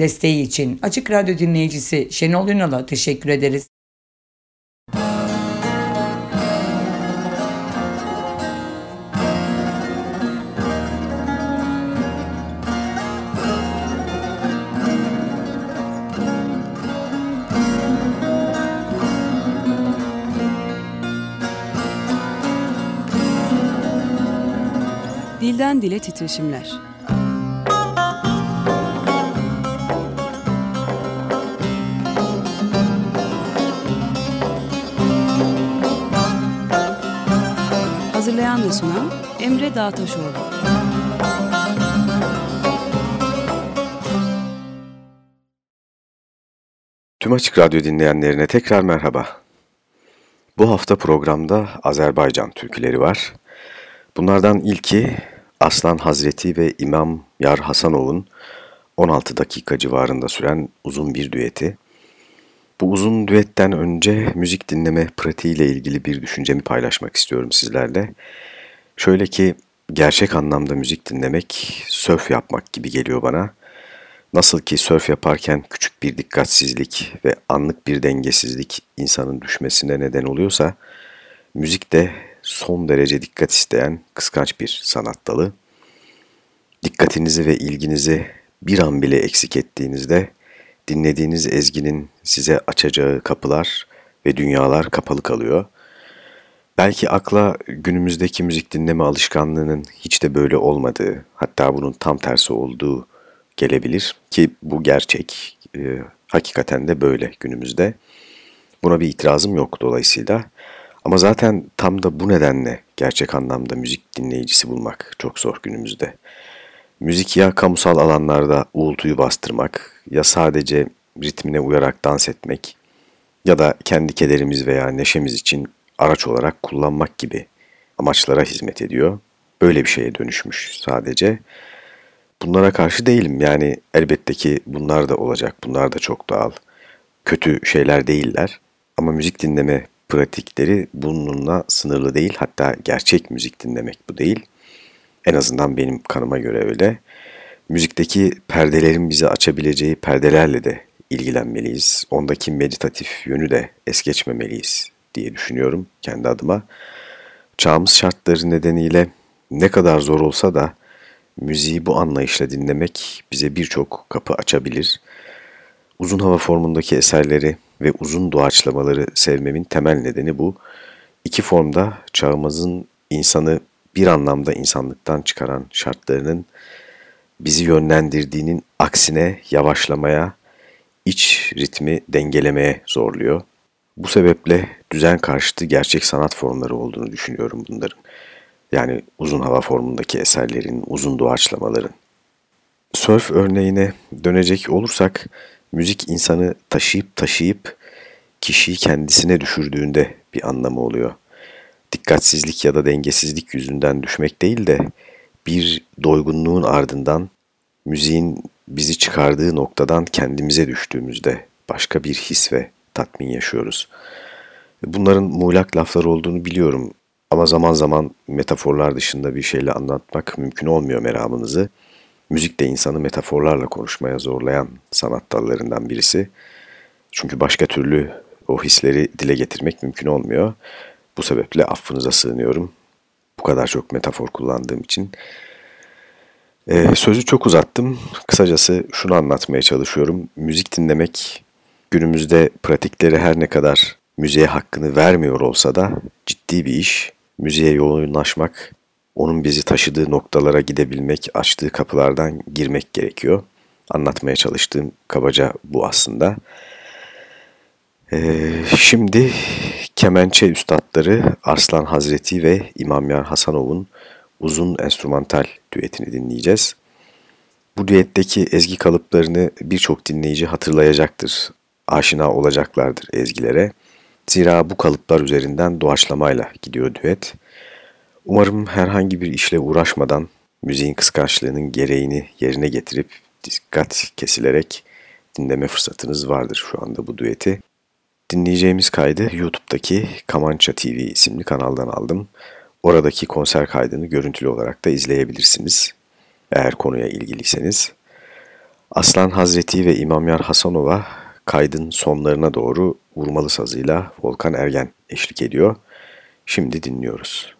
Desteği için Açık Radyo dinleyicisi Şenol Ünal'a teşekkür ederiz. Dilden Dile Titreşimler Hazırlayan ve sunan Emre Dağtaşoğlu Tüm Açık Radyo dinleyenlerine tekrar merhaba. Bu hafta programda Azerbaycan türküleri var. Bunlardan ilki Aslan Hazreti ve İmam Yar Hasanov'un 16 dakika civarında süren uzun bir düeti. Bu uzun düetten önce müzik dinleme pratiğiyle ilgili bir düşüncemi paylaşmak istiyorum sizlerle. Şöyle ki gerçek anlamda müzik dinlemek sörf yapmak gibi geliyor bana. Nasıl ki sörf yaparken küçük bir dikkatsizlik ve anlık bir dengesizlik insanın düşmesine neden oluyorsa, müzik de son derece dikkat isteyen kıskanç bir sanat dalı. Dikkatinizi ve ilginizi bir an bile eksik ettiğinizde dinlediğiniz ezginin size açacağı kapılar ve dünyalar kapalı kalıyor. Belki akla günümüzdeki müzik dinleme alışkanlığının hiç de böyle olmadığı, hatta bunun tam tersi olduğu gelebilir ki bu gerçek. E, hakikaten de böyle günümüzde. Buna bir itirazım yok dolayısıyla. Ama zaten tam da bu nedenle gerçek anlamda müzik dinleyicisi bulmak çok zor günümüzde. Müzik ya kamusal alanlarda uğultuyu bastırmak ya sadece ritmine uyarak dans etmek ya da kendi kederimiz veya neşemiz için araç olarak kullanmak gibi amaçlara hizmet ediyor. Böyle bir şeye dönüşmüş sadece. Bunlara karşı değilim yani elbette ki bunlar da olacak, bunlar da çok doğal. Kötü şeyler değiller ama müzik dinleme pratikleri bununla sınırlı değil. Hatta gerçek müzik dinlemek bu değil. En azından benim kanıma göre öyle. Müzikteki perdelerin bize açabileceği perdelerle de ilgilenmeliyiz. Ondaki meditatif yönü de es geçmemeliyiz diye düşünüyorum kendi adıma. Çağımız şartları nedeniyle ne kadar zor olsa da müziği bu anlayışla dinlemek bize birçok kapı açabilir. Uzun hava formundaki eserleri ve uzun doğaçlamaları sevmemin temel nedeni bu. İki formda çağımızın insanı bir anlamda insanlıktan çıkaran şartlarının bizi yönlendirdiğinin aksine yavaşlamaya, iç ritmi dengelemeye zorluyor. Bu sebeple düzen karşıtı gerçek sanat formları olduğunu düşünüyorum bunların. Yani uzun hava formundaki eserlerin, uzun doğaçlamaların. Surf örneğine dönecek olursak, müzik insanı taşıyıp taşıyıp kişiyi kendisine düşürdüğünde bir anlamı oluyor. Dikkatsizlik ya da dengesizlik yüzünden düşmek değil de bir doygunluğun ardından müziğin bizi çıkardığı noktadan kendimize düştüğümüzde başka bir his ve tatmin yaşıyoruz. Bunların muğlak laflar olduğunu biliyorum ama zaman zaman metaforlar dışında bir şeyle anlatmak mümkün olmuyor meramınızı. Müzik de insanı metaforlarla konuşmaya zorlayan sanat dallarından birisi. Çünkü başka türlü o hisleri dile getirmek mümkün olmuyor. Bu sebeple affınıza sığınıyorum. Bu kadar çok metafor kullandığım için. Ee, sözü çok uzattım. Kısacası şunu anlatmaya çalışıyorum. Müzik dinlemek günümüzde pratikleri her ne kadar müziğe hakkını vermiyor olsa da ciddi bir iş. Müziğe yoğunlaşmak, onun bizi taşıdığı noktalara gidebilmek, açtığı kapılardan girmek gerekiyor. Anlatmaya çalıştığım kabaca bu aslında. Ee, şimdi kemençe üstadları Arslan Hazreti ve İmam Yar Hasanov'un uzun enstrümantal düetini dinleyeceğiz. Bu düetteki ezgi kalıplarını birçok dinleyici hatırlayacaktır, aşina olacaklardır ezgilere. Zira bu kalıplar üzerinden doğaçlamayla gidiyor düet. Umarım herhangi bir işle uğraşmadan müziğin kıskançlığının gereğini yerine getirip dikkat kesilerek dinleme fırsatınız vardır şu anda bu düeti. Dinleyeceğimiz kaydı YouTube'daki Kamança TV isimli kanaldan aldım. Oradaki konser kaydını görüntülü olarak da izleyebilirsiniz. Eğer konuya ilgiliyseniz. Aslan Hazreti ve İmam Yar Hasanova kaydın sonlarına doğru vurmalı sazıyla Volkan Ergen eşlik ediyor. Şimdi dinliyoruz.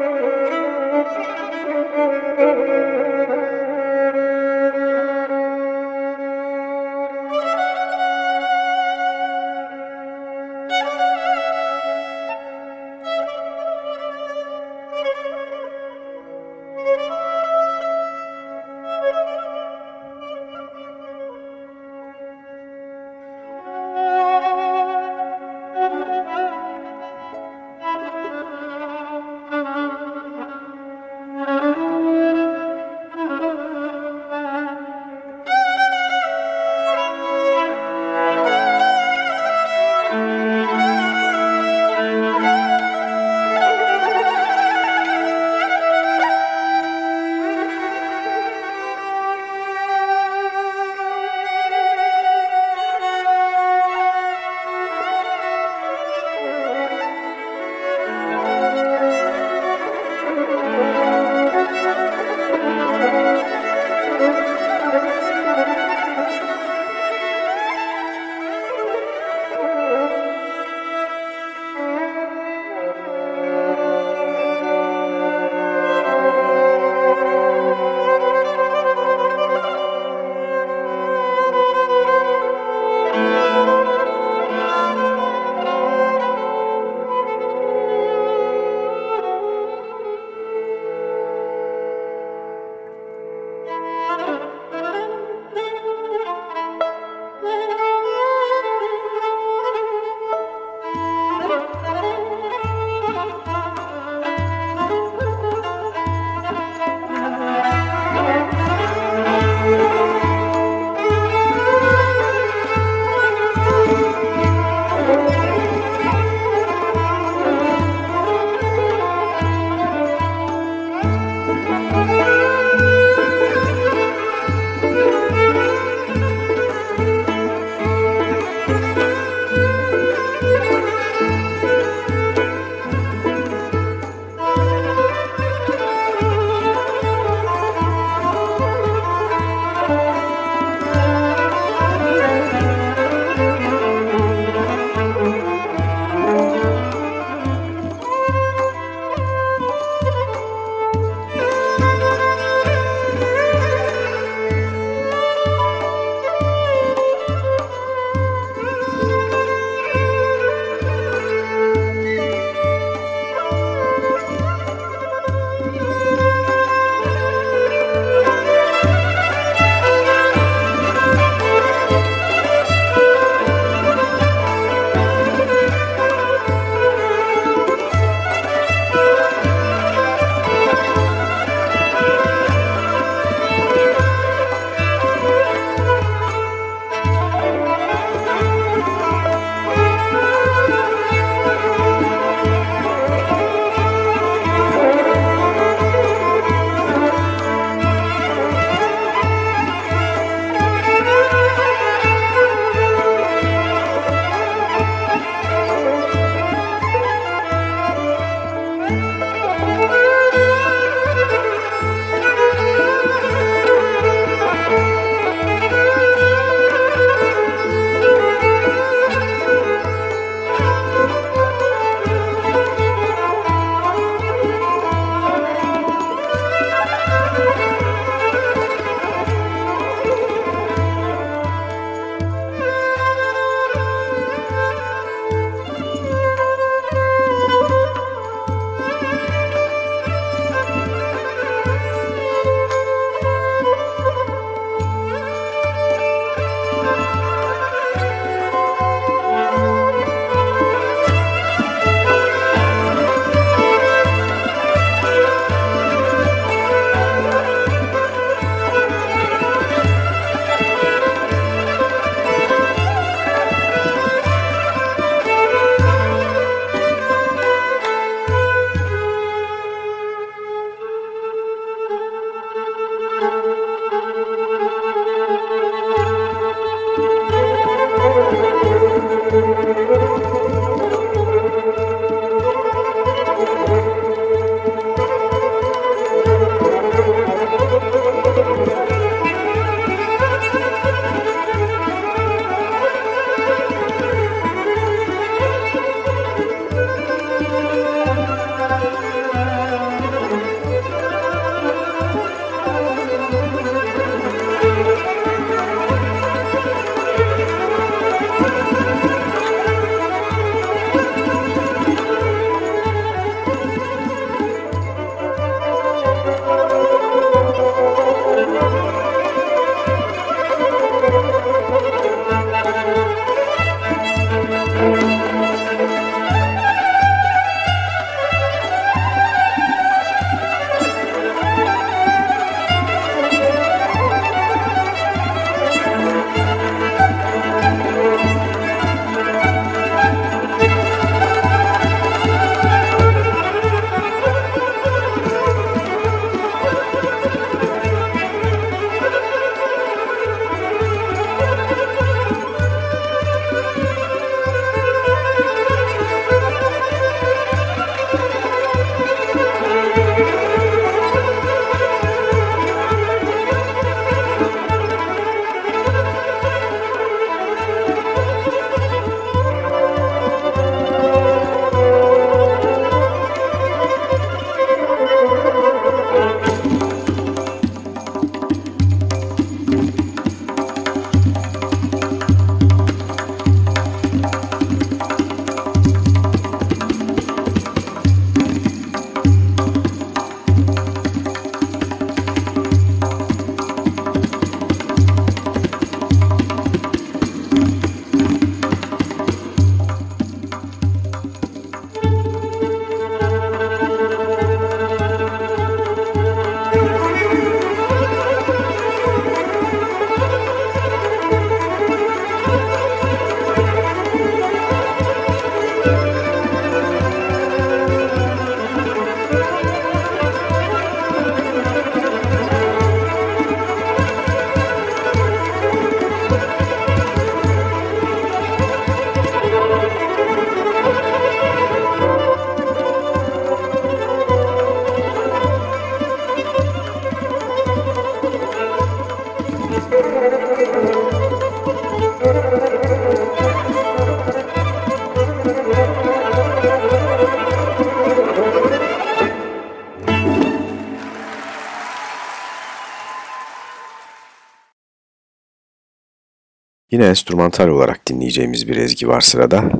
Yine enstrümantal olarak dinleyeceğimiz bir ezgi var sırada.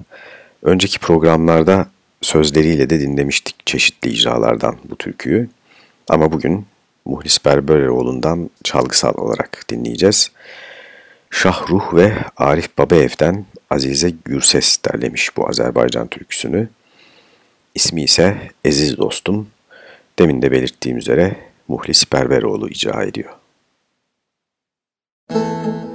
Önceki programlarda sözleriyle de dinlemiştik çeşitli icralardan bu türküyü. Ama bugün Muhlis Berberoğlu'ndan çalgısal olarak dinleyeceğiz. Şahruh ve Arif Babaev'den Azize Gürses derlemiş bu Azerbaycan türküsünü. İsmi ise Eziz Dostum. Demin de belirttiğim üzere Muhlis Berberoğlu icra ediyor. Müzik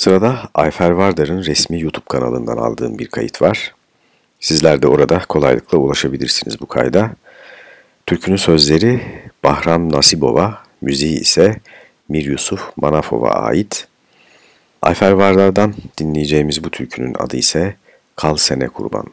Sırada Ayfer Vardar'ın resmi YouTube kanalından aldığım bir kayıt var. Sizler de orada kolaylıkla ulaşabilirsiniz bu kayda. Türkünün sözleri Bahram Nasibova, müziği ise Mir Yusuf Manafov'a ait. Ayfer Vardar'dan dinleyeceğimiz bu türkünün adı ise Kal Sene Kurban.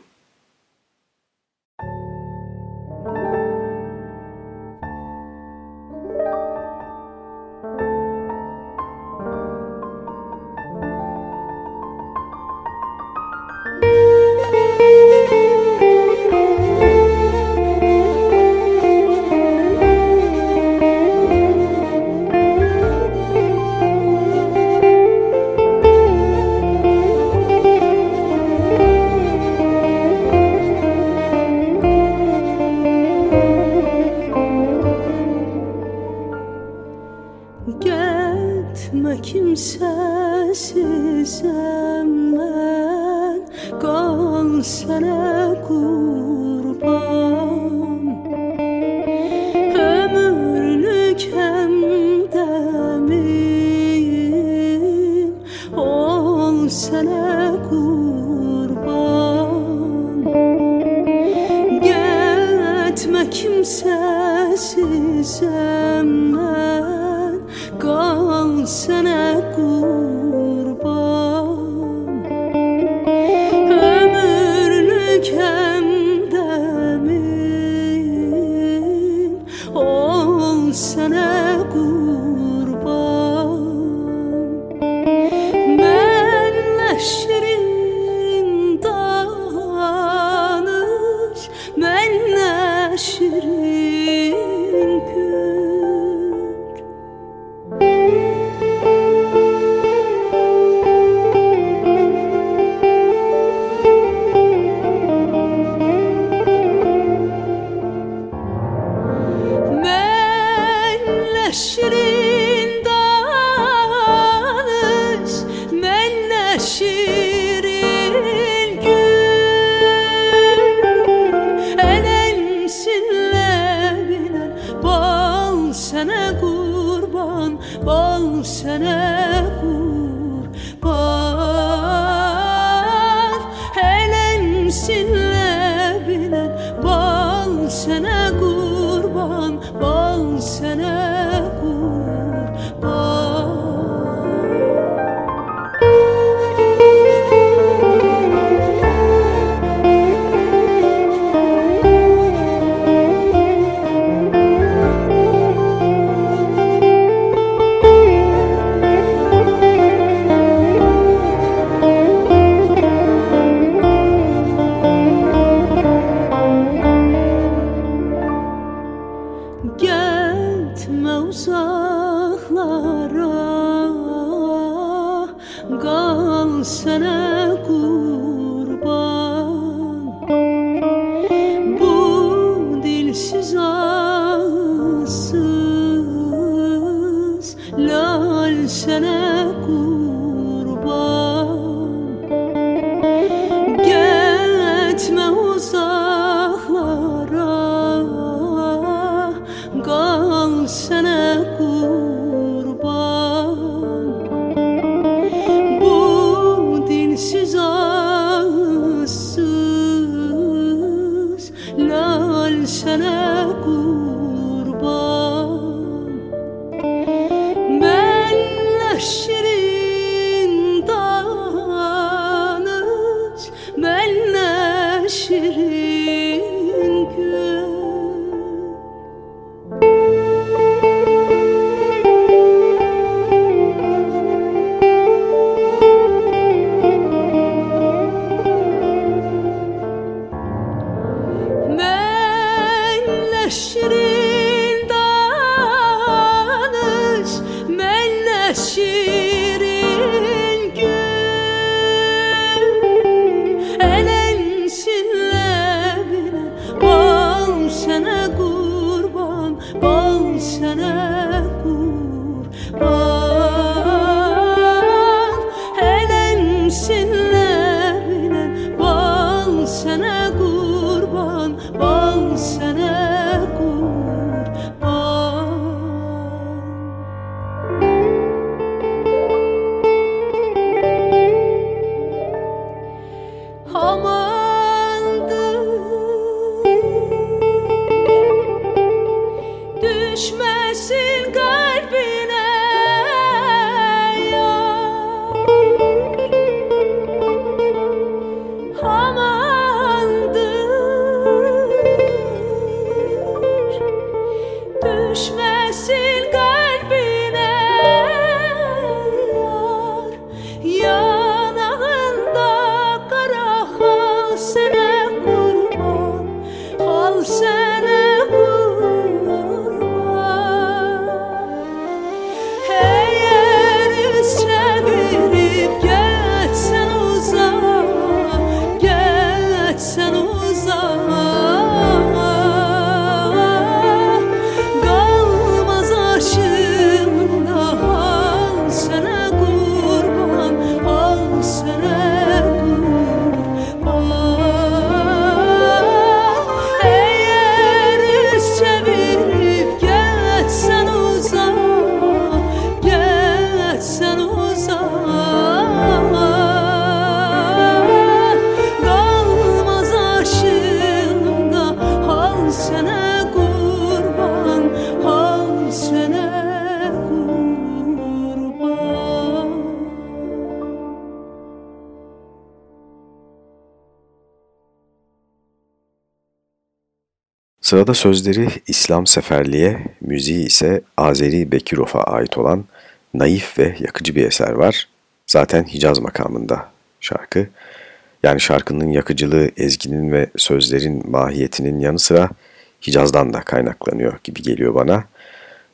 Bu see Sırada sözleri İslam Seferli'ye, müziği ise Azeri Bekirov'a ait olan naif ve yakıcı bir eser var. Zaten Hicaz makamında şarkı. Yani şarkının yakıcılığı ezginin ve sözlerin mahiyetinin yanı sıra Hicaz'dan da kaynaklanıyor gibi geliyor bana.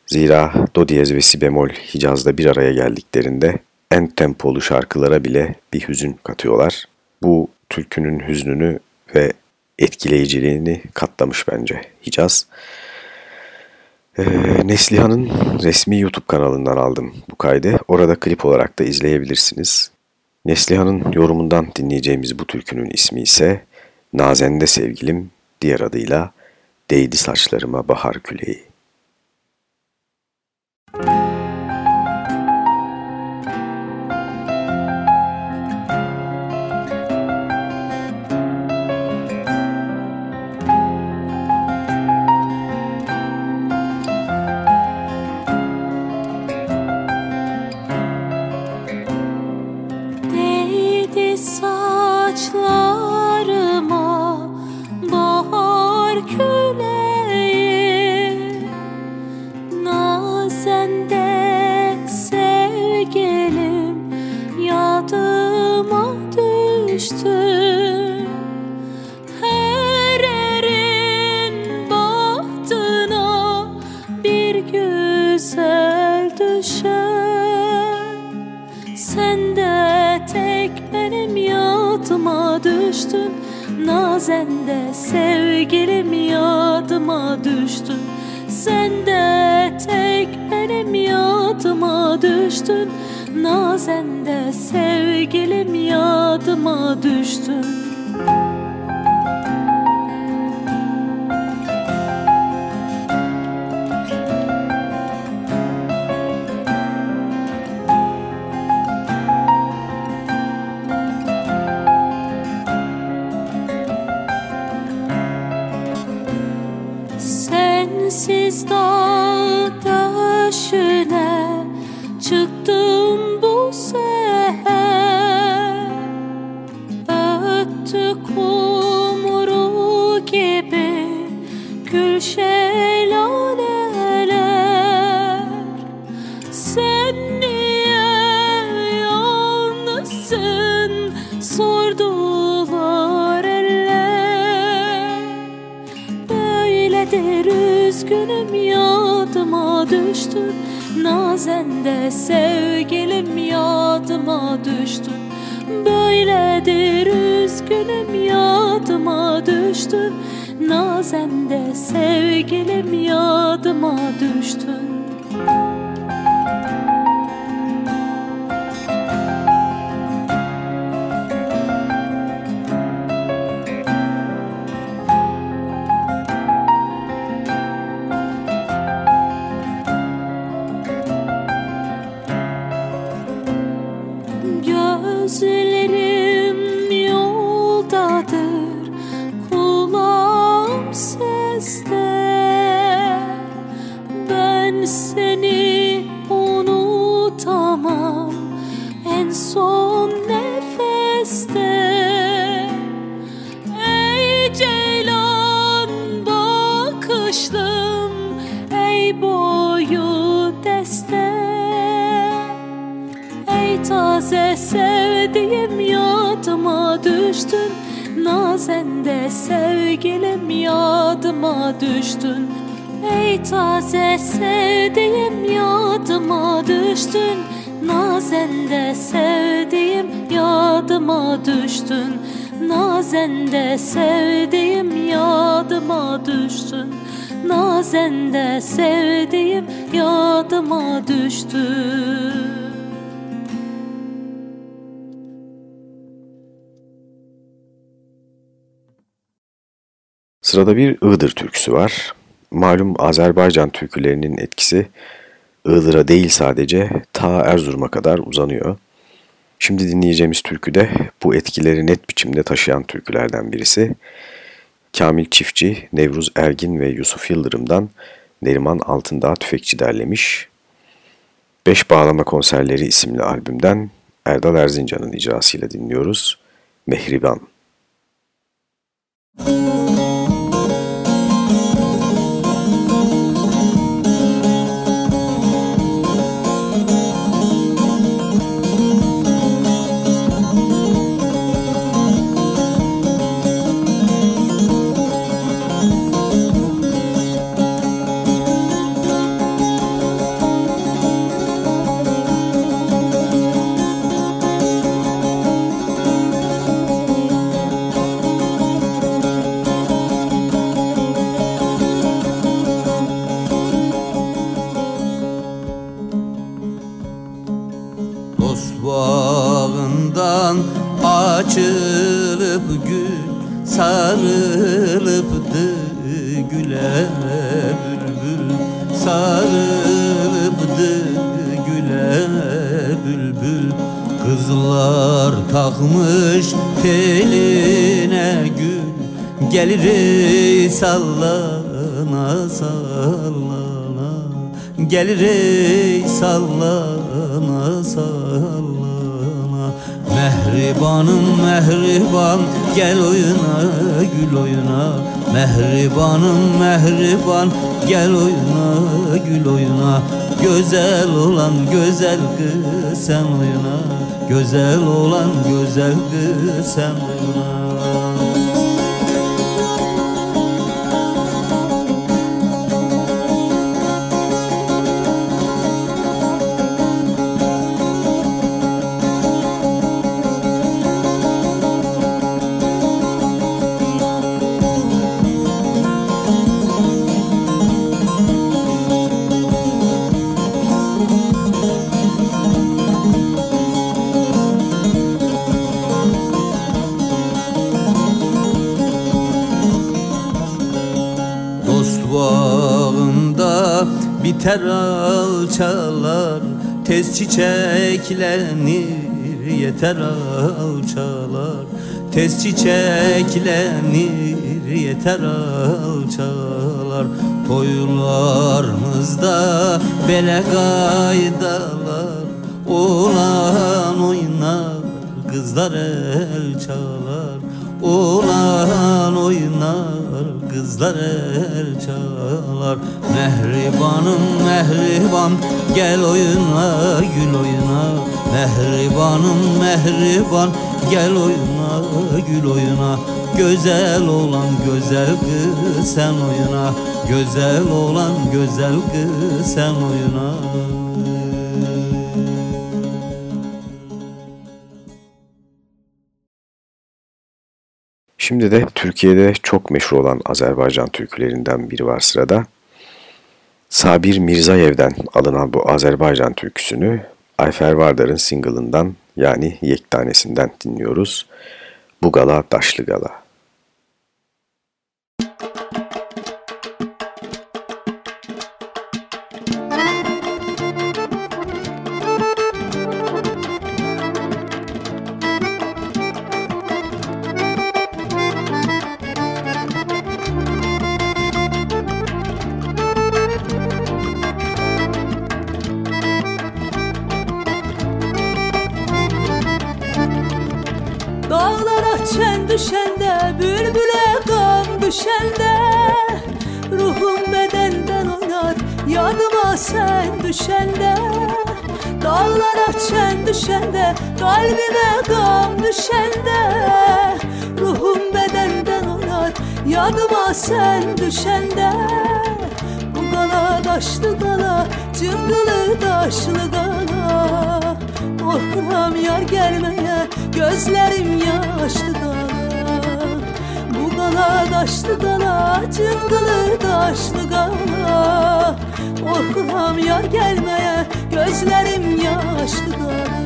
Zira do diyez ve si bemol Hicaz'da bir araya geldiklerinde en tempolu şarkılara bile bir hüzün katıyorlar. Bu türkünün hüznünü ve etkileyiciliğini katlamış bence Hicaz. Ee, Neslihan'ın resmi YouTube kanalından aldım bu kaydı. Orada klip olarak da izleyebilirsiniz. Neslihan'ın yorumundan dinleyeceğimiz bu türkünün ismi ise Nazende Sevgilim, diğer adıyla Değdi Saçlarıma Bahar Küleği. Nazende sevgilim yadıma düştün. Sen de tek benim yadıma düştün. Nazende sevgilim yadıma düştün kışlım ey boyu deste. Ey taze sevdiğim yadıma düştün Nazende sevgilim yadıma düştün. Ey taze sevdiğim yadıma düştün Nazende sevdiğim yadıma düştün. Nazende sevdiğim yadıma düştün. Nazende sevdiğim yadıma düştün Sırada bir Iğdır türküsü var. Malum Azerbaycan türkülerinin etkisi Iğdır'a değil sadece ta Erzurum'a kadar uzanıyor. Şimdi dinleyeceğimiz türkü de bu etkileri net biçimde taşıyan türkülerden birisi. Kamil Çiftçi, Nevruz Ergin ve Yusuf Yıldırım'dan Neriman Altındağ Tüfekçi derlemiş. Beş Bağlama Konserleri isimli albümden Erdal Erzincan'ın icrasıyla dinliyoruz. Mehriban. Müzik Gelir sallana sallana. Gelir sallana sallana. Mehribanım mehriban gel oyuna gül oyuna. Mehribanım mehriban gel oyuna gül oyuna. Güzel olan güzel kız sen oyuna. Güzel olan güzel kız sen biter Tez çiçeklenir yeter alçalar. Tez çiçeklenir yeter alçalar. Toylarımızda bele gaydalar. Oğlan oynar kızlar el çalar Oğlan oynar kızlar el çalar. Mehribanım mehriban gel oyuna gül oyuna Mehribanım mehriban gel oyuna gül oyuna Güzel olan güzel kız sen oyuna Güzel olan güzel kız sen oyuna Şimdi de Türkiye'de çok meşhur olan Azerbaycan türkülerinden biri var sırada. Sabir Mirzayev'den alınan bu Azerbaycan türküsünü Ayfer Vardar'ın single'ından yani yektanesinden dinliyoruz. Bu gala daşlı gala. Oynar Yadıma sen düşende Bu gala daşlı gala Cıngılı daşlı gala. Korkuram yar gelmeye Gözlerim yaşlı gala. Bu gala daşlı gala Cıngılı daşlı gala. Korkuram yar gelmeye Gözlerim yaşlı gala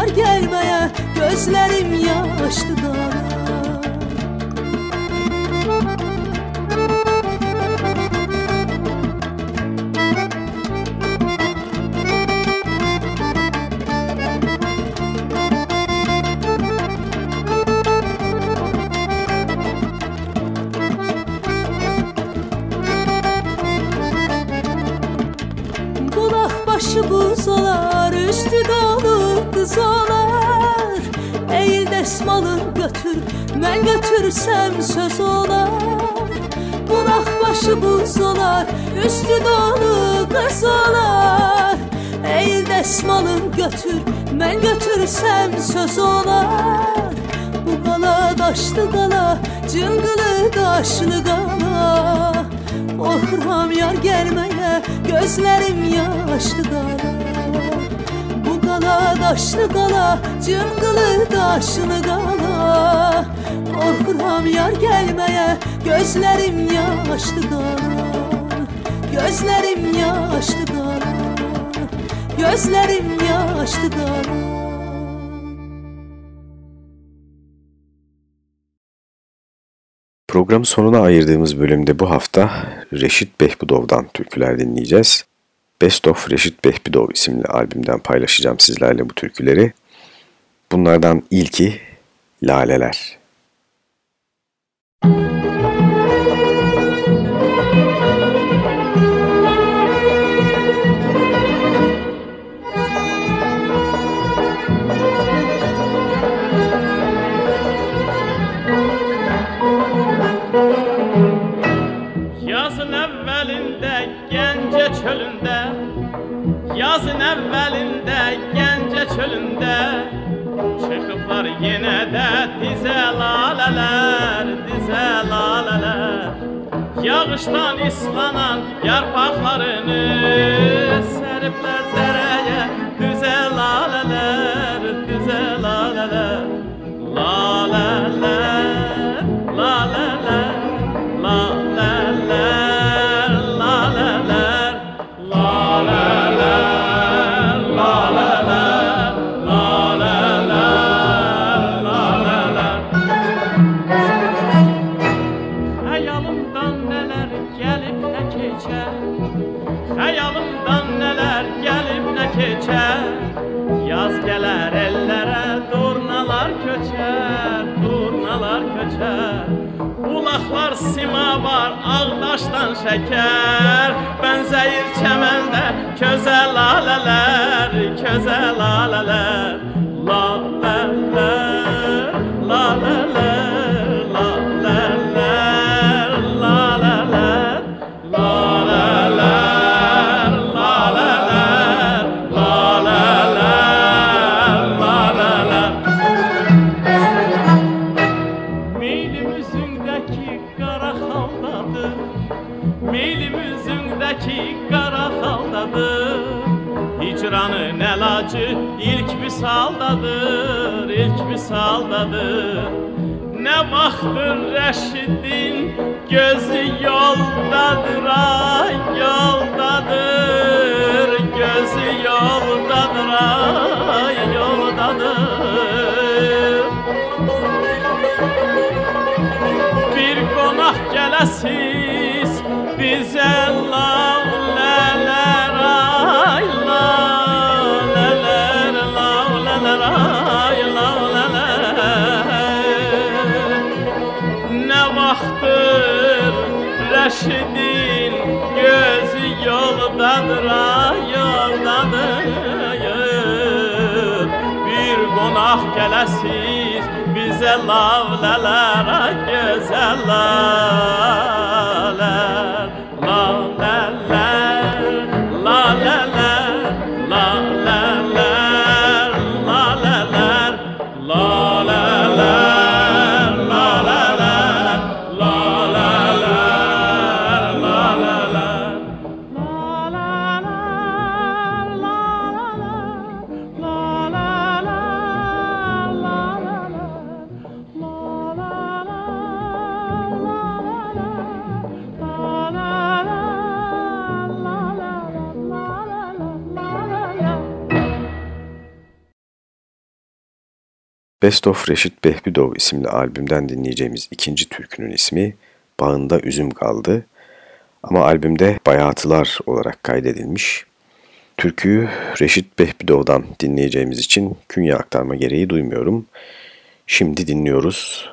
yar gelmeye Gözlerim yaşlı gala Mən götürsəm söz olar. Bulaq başı buz olar Üstü dolu qaz olar Ey dəsmalın götür Mən götürsəm söz olar. Bu qala daşlı qala Cıngılı daşlı qala Qorxuram yar gəlməyə Gözlərim yaşlı qala Bu qala daşlı qala Cıngılı daşlı qala Korkuram yar gelmeye Gözlerim yaşlı gala Gözlerim yaşlı gala Gözlerim yaşlı gala Programın sonuna ayırdığımız bölümde bu hafta Reşit Behbudov'dan türküler dinleyeceğiz. Best of Reşit Behbudov isimli albümden paylaşacağım sizlerle bu türküleri. Bunlardan ilki Laleler. Dize laleler Dize laleler. Yağıştan islanan yarpaklarını şeker. Ben zehir çemende közel laleler Közel laleler. Misaldadır. Ne vaxtdır Rəşidin gözü yoldadır, ay yoldadır. Gözü yoldadır, ay yoldadır. Bir qonaq gələsiz gələsiz bizə lavlələrə gözəllər Best of Reşit Behbudov isimli albümden dinleyeceğimiz ikinci türkünün ismi Bağında Üzüm Kaldı ama albümde Bayatılar olarak kaydedilmiş. Türküyü Reşit Behbudov'dan dinleyeceğimiz için künye aktarma gereği duymuyorum. Şimdi dinliyoruz.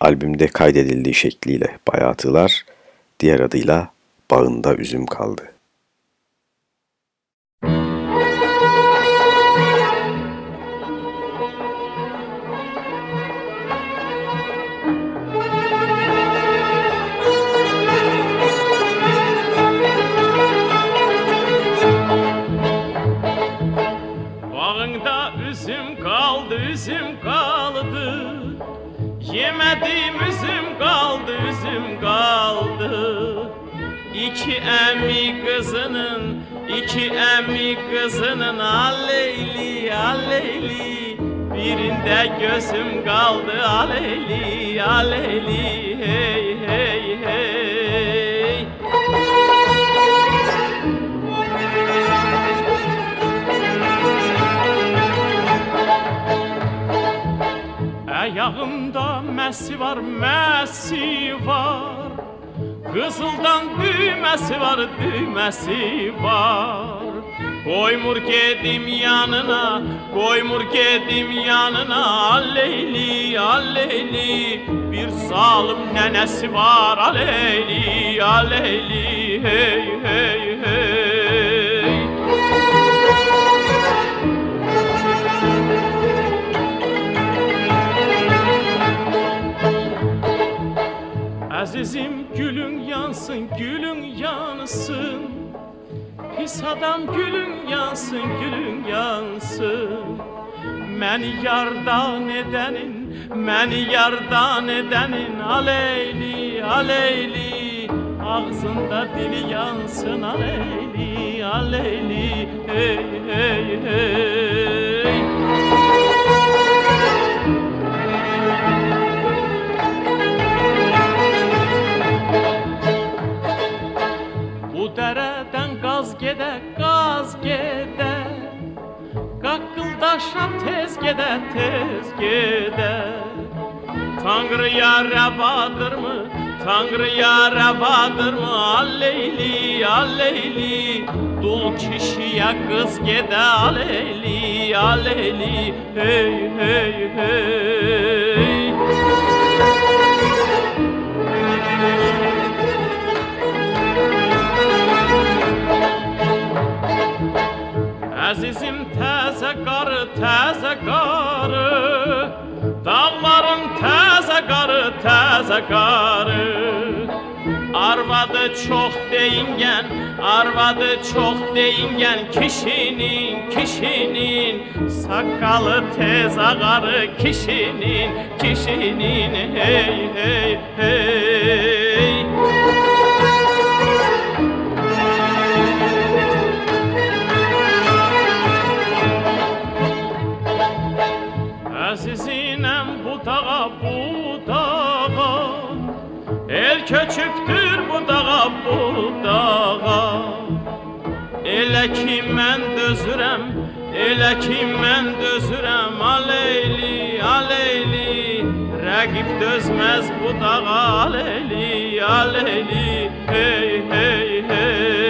Albümde kaydedildiği şekliyle Bayatılar, diğer adıyla Bağında Üzüm Kaldı. Emmi kızının, iki emmi kızının aleyli, aleyli. Birinde gözüm kaldı, aleyli, aleyli, hey, hey, hey. Ayağımda məsi var, məsi var Kızıldan düğmesi var, düğmesi var. Koymur kedim yanına, koymur kedim yanına. Aleyli, aleyli Bir salım nenesi var. Aleyli, aleyli Hey, hey, hey. Azizim yansın, gülün yansın. Pis adam gülün yansın, gülün yansın. Məni yardan edenin, məni yardan edenin Aleyli, aleyli Ağzında dili yansın. Aleyli, aleyli Hey, hey, hey Tanrı'ya revadır mı? Alleyli alleyli Dul kişiye kız gede aleyli aleyli Hey hey hey. Azizim teze karı teze karı. Dağların təzə qarı, təzə qarı. Arvadı çox deyingən, arvadı çox deyingən Kişinin, kişinin. Saqqalı tez ağarı Kişinin, kişinin. Hey, hey, hey El köçüktür bu dağa bu dağa. Elə ki mən dözürəm, elə ki mən dözürəm. Aleyli, aleyli Rəqib dözməz bu dağa. Aleyli, aleyli Hey, hey, hey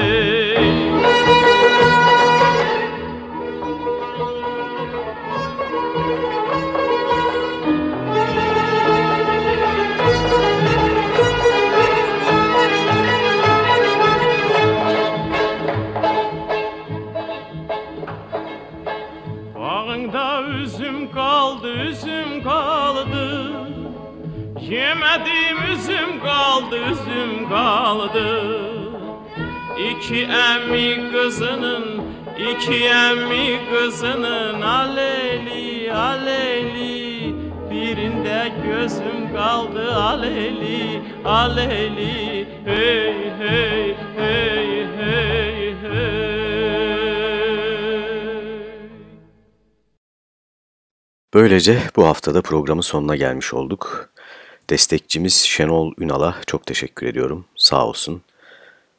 İki emmi kızının, iki emmi kızının Aleyli, aleyli Birinde gözüm kaldı aleyli, aleyli Hey, hey, hey, hey, hey Böylece bu haftada programın sonuna gelmiş olduk. Destekçimiz Şenol Ünal'a çok teşekkür ediyorum. Sağ olsun.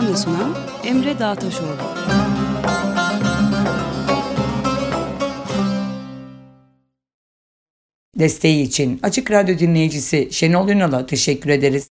Hazırlayan ve sunan Emre Dağtaşoğlu. Desteği için Açık Radyo dinleyicisi Şenol Ünal'a teşekkür ederiz.